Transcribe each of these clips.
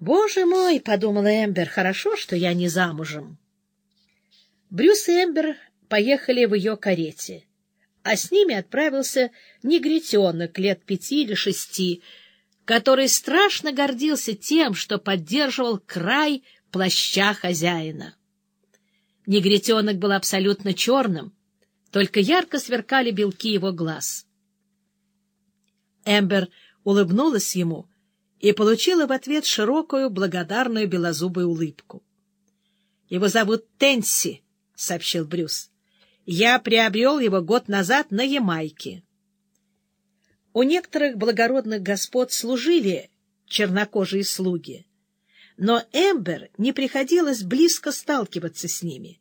«Боже мой!» — подумала Эмбер. «Хорошо, что я не замужем». Брюс и Эмбер поехали в ее карете, а с ними отправился негритенок лет пяти или шести, который страшно гордился тем, что поддерживал край плаща хозяина. Негритенок был абсолютно черным, только ярко сверкали белки его глаз. Эмбер улыбнулась ему и получила в ответ широкую, благодарную белозубую улыбку. — Его зовут Тенси, — сообщил Брюс. — Я приобрел его год назад на Ямайке. У некоторых благородных господ служили чернокожие слуги, но Эмбер не приходилось близко сталкиваться с ними,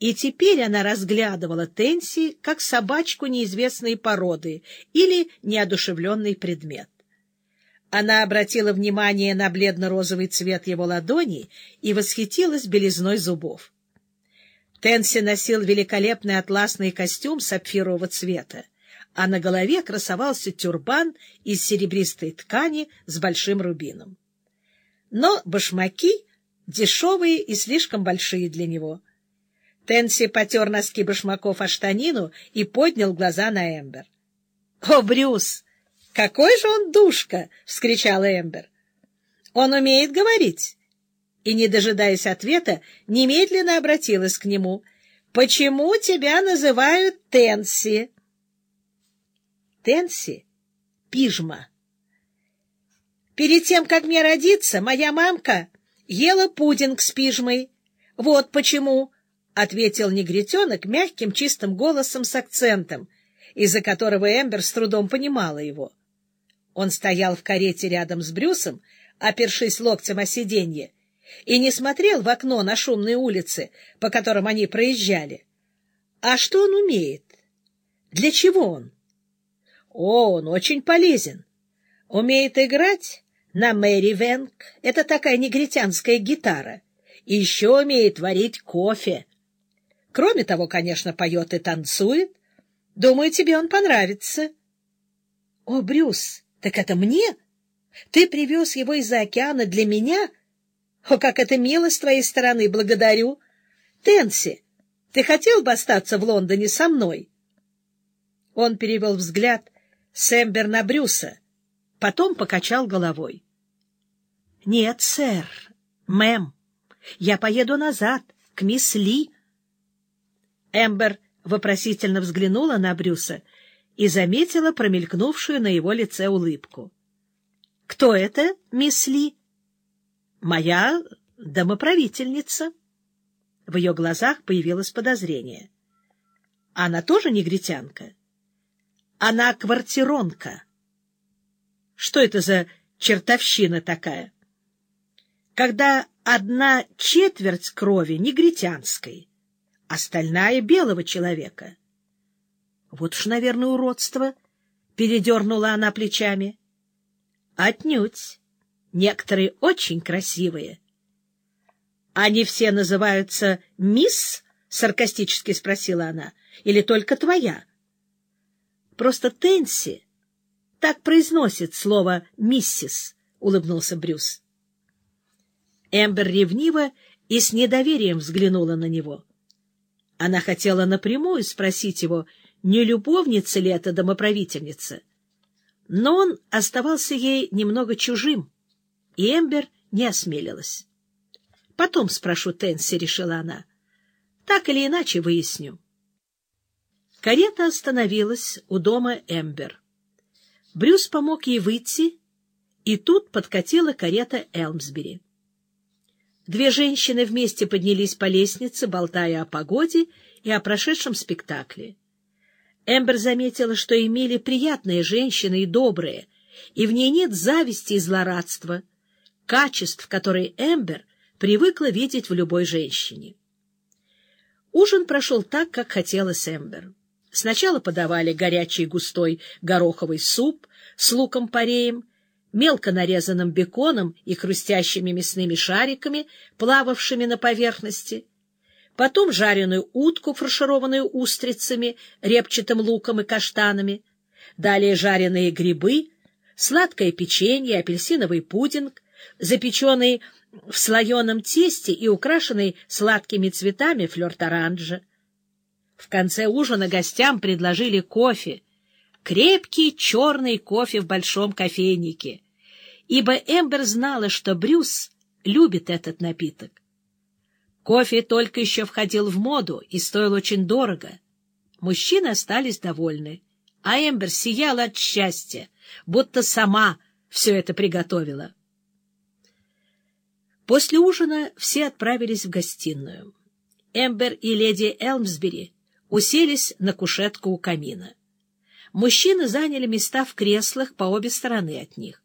и теперь она разглядывала Тенси как собачку неизвестной породы или неодушевленный предмет. Она обратила внимание на бледно-розовый цвет его ладони и восхитилась белизной зубов. Тенси носил великолепный атласный костюм сапфирового цвета, а на голове красовался тюрбан из серебристой ткани с большим рубином. Но башмаки дешевые и слишком большие для него. Тенси потер носки башмаков о штанину и поднял глаза на Эмбер. — О, Брюс! «Какой же он душка!» — вскричала Эмбер. «Он умеет говорить». И, не дожидаясь ответа, немедленно обратилась к нему. «Почему тебя называют Тенси?» Тенси — пижма. Перед тем, как мне родиться, моя мамка ела пудинг с пижмой. Вот почему, — ответил негритенок мягким чистым голосом с акцентом, из-за которого Эмбер с трудом понимала его. Он стоял в карете рядом с Брюсом, опершись локтем о сиденье, и не смотрел в окно на шумные улицы, по которым они проезжали. А что он умеет? Для чего он? О, он очень полезен. Умеет играть на Мэри Венк, это такая негритянская гитара, и еще умеет варить кофе. Кроме того, конечно, поет и танцует. Думаю, тебе он понравится. О, Брюс! Так это мне? Ты привез его из-за океана для меня? О, как это мило с твоей стороны, благодарю. Тенси, ты хотел бы остаться в Лондоне со мной? Он перевел взгляд с Эмбер на Брюса, потом покачал головой. — Нет, сэр, мэм, я поеду назад, к мисс Ли. Эмбер вопросительно взглянула на Брюса — и заметила промелькнувшую на его лице улыбку. — Кто это, мисс Ли? — Моя домоправительница. В ее глазах появилось подозрение. — Она тоже негритянка? — Она квартиронка. — Что это за чертовщина такая? — Когда одна четверть крови негритянской, остальная — белого человека — вот уж, наверное, уродство. Передернула она плечами. Отнюдь. Некоторые очень красивые. Они все называются «мисс»? — саркастически спросила она. — Или только твоя? Просто Тенси так произносит слово «миссис», — улыбнулся Брюс. Эмбер ревниво и с недоверием взглянула на него. Она хотела напрямую спросить его, не любовница ли это домоправительница. Но он оставался ей немного чужим, и Эмбер не осмелилась. «Потом спрошу Тенси», — решила она. «Так или иначе выясню». Карета остановилась у дома Эмбер. Брюс помог ей выйти, и тут подкатила карета Элмсбери. Две женщины вместе поднялись по лестнице, болтая о погоде и о прошедшем спектакле. Эмбер заметила, что Эмили приятная женщина и добрая, и в ней нет зависти и злорадства, качеств, которые Эмбер привыкла видеть в любой женщине. Ужин прошел так, как хотелось Эмбер. Сначала подавали горячий густой гороховый суп с луком-пореем, мелко нарезанным беконом и хрустящими мясными шариками, плававшими на поверхности — потом жареную утку, фаршированную устрицами, репчатым луком и каштанами, далее жареные грибы, сладкое печенье, апельсиновый пудинг, запеченный в слоеном тесте и украшенный сладкими цветами флёр-таранжа. В конце ужина гостям предложили кофе, крепкий черный кофе в большом кофейнике, ибо Эмбер знала, что Брюс любит этот напиток. Кофе только еще входил в моду и стоил очень дорого. Мужчины остались довольны, а Эмбер сияла от счастья, будто сама все это приготовила. После ужина все отправились в гостиную. Эмбер и леди Элмсбери уселись на кушетку у камина. Мужчины заняли места в креслах по обе стороны от них.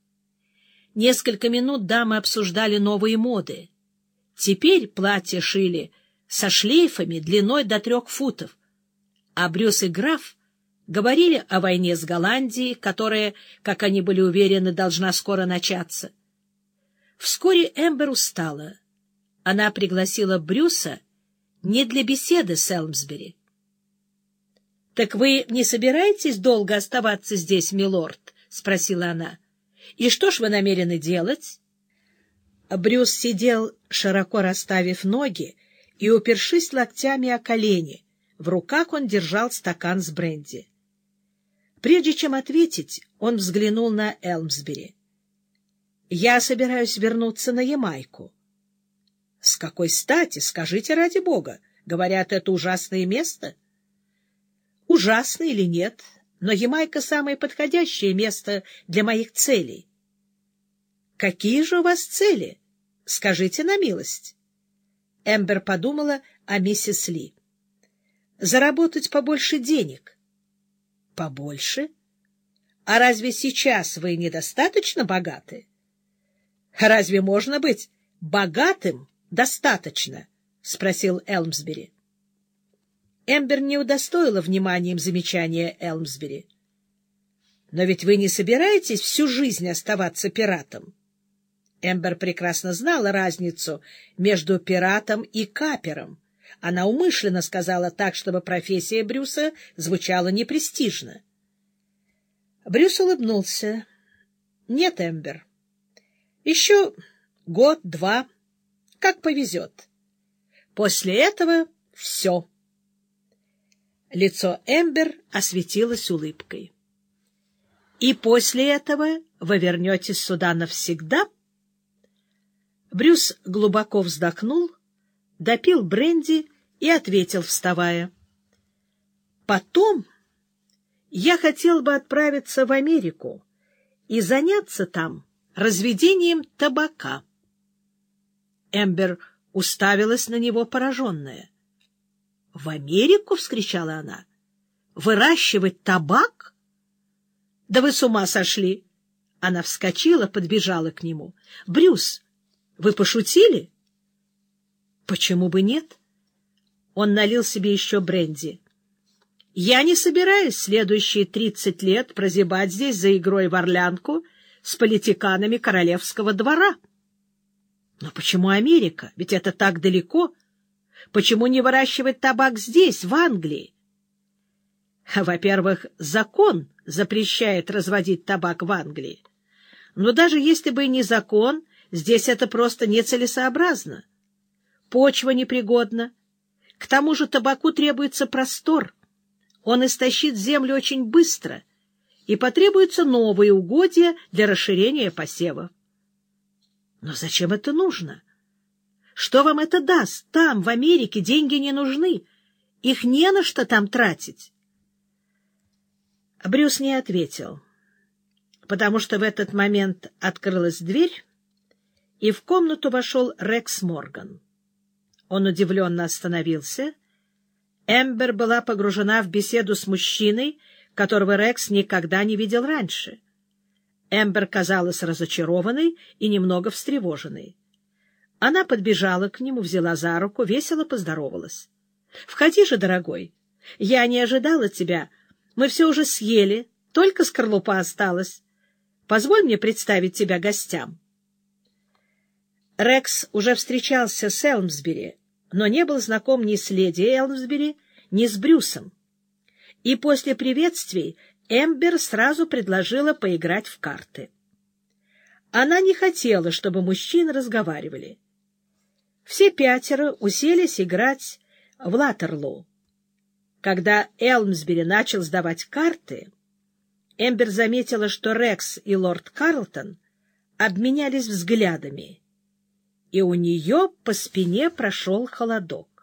Несколько минут дамы обсуждали новые моды. Теперь платья шили со шлейфами длиной до трех футов, а Брюс и граф говорили о войне с Голландией, которая, как они были уверены, должна скоро начаться. Вскоре Эмбер устала. Она пригласила Брюса не для беседы с Элмсбери. — Так вы не собираетесь долго оставаться здесь, милорд? — спросила она. — И что ж вы намерены делать? Брюс сидел, широко расставив ноги и упершись локтями о колени. В руках он держал стакан с бренди. Прежде чем ответить, он взглянул на Элмсбери. — Я собираюсь вернуться на Ямайку. — С какой стати, скажите ради бога? Говорят, это ужасное место. — Ужасно или нет, но Ямайка — самое подходящее место для моих целей. — Какие же у вас цели? Скажите на милость. Эмбер подумала о миссис Ли. — Заработать побольше денег Побольше? А разве сейчас вы недостаточно богаты? Разве можно быть богатым достаточно? — спросил Элмсбери. Эмбер не удостоила вниманием замечания Элмсбери. — Но ведь вы не собираетесь всю жизнь оставаться пиратом? Эмбер прекрасно знала разницу между пиратом и капером. Она умышленно сказала так, чтобы профессия Брюса звучала непрестижно. Брюс улыбнулся. — Нет, Эмбер. Еще год-два, как повезет. После этого все. Лицо Эмбер осветилось улыбкой. — И после этого вы вернетесь сюда навсегда? Брюс глубоко вздохнул допил бренди и ответил, вставая. «Потом я хотел бы отправиться в Америку и заняться там разведением табака». Эмбер уставилась на него пораженная. «В Америку?» — вскричала она. «Выращивать табак? Да вы с ума сошли!» Она вскочила, подбежала к нему. «Брюс, вы пошутили?» Почему бы нет? Он налил себе еще бренди. Я не собираюсь следующие тридцать лет прозябать здесь за игрой в орлянку с политиканами королевского двора. Но почему Америка? Ведь это так далеко. Почему не выращивать табак здесь, в Англии? Во-первых, закон запрещает разводить табак в Англии. Но даже если бы и не закон, здесь это просто нецелесообразно почва непригодна. К тому же табаку требуется простор. Он истощит землю очень быстро, и потребуются новые угодья для расширения посева. Но зачем это нужно? Что вам это даст? Там, в Америке, деньги не нужны. Их не на что там тратить. Брюс не ответил, потому что в этот момент открылась дверь, и в комнату вошел Рекс Морган. Он удивленно остановился. Эмбер была погружена в беседу с мужчиной, которого Рекс никогда не видел раньше. Эмбер казалась разочарованной и немного встревоженной. Она подбежала к нему, взяла за руку, весело поздоровалась. — Входи же, дорогой. Я не ожидала тебя. Мы все уже съели, только скорлупа осталась. Позволь мне представить тебя гостям. Рекс уже встречался с Элмсбери, но не был знаком ни с леди Элмсбери, ни с Брюсом. И после приветствий Эмбер сразу предложила поиграть в карты. Она не хотела, чтобы мужчины разговаривали. Все пятеро уселись играть в Латерлоу. Когда Элмсбери начал сдавать карты, Эмбер заметила, что Рекс и лорд Карлтон обменялись взглядами, и у нее по спине прошел холодок.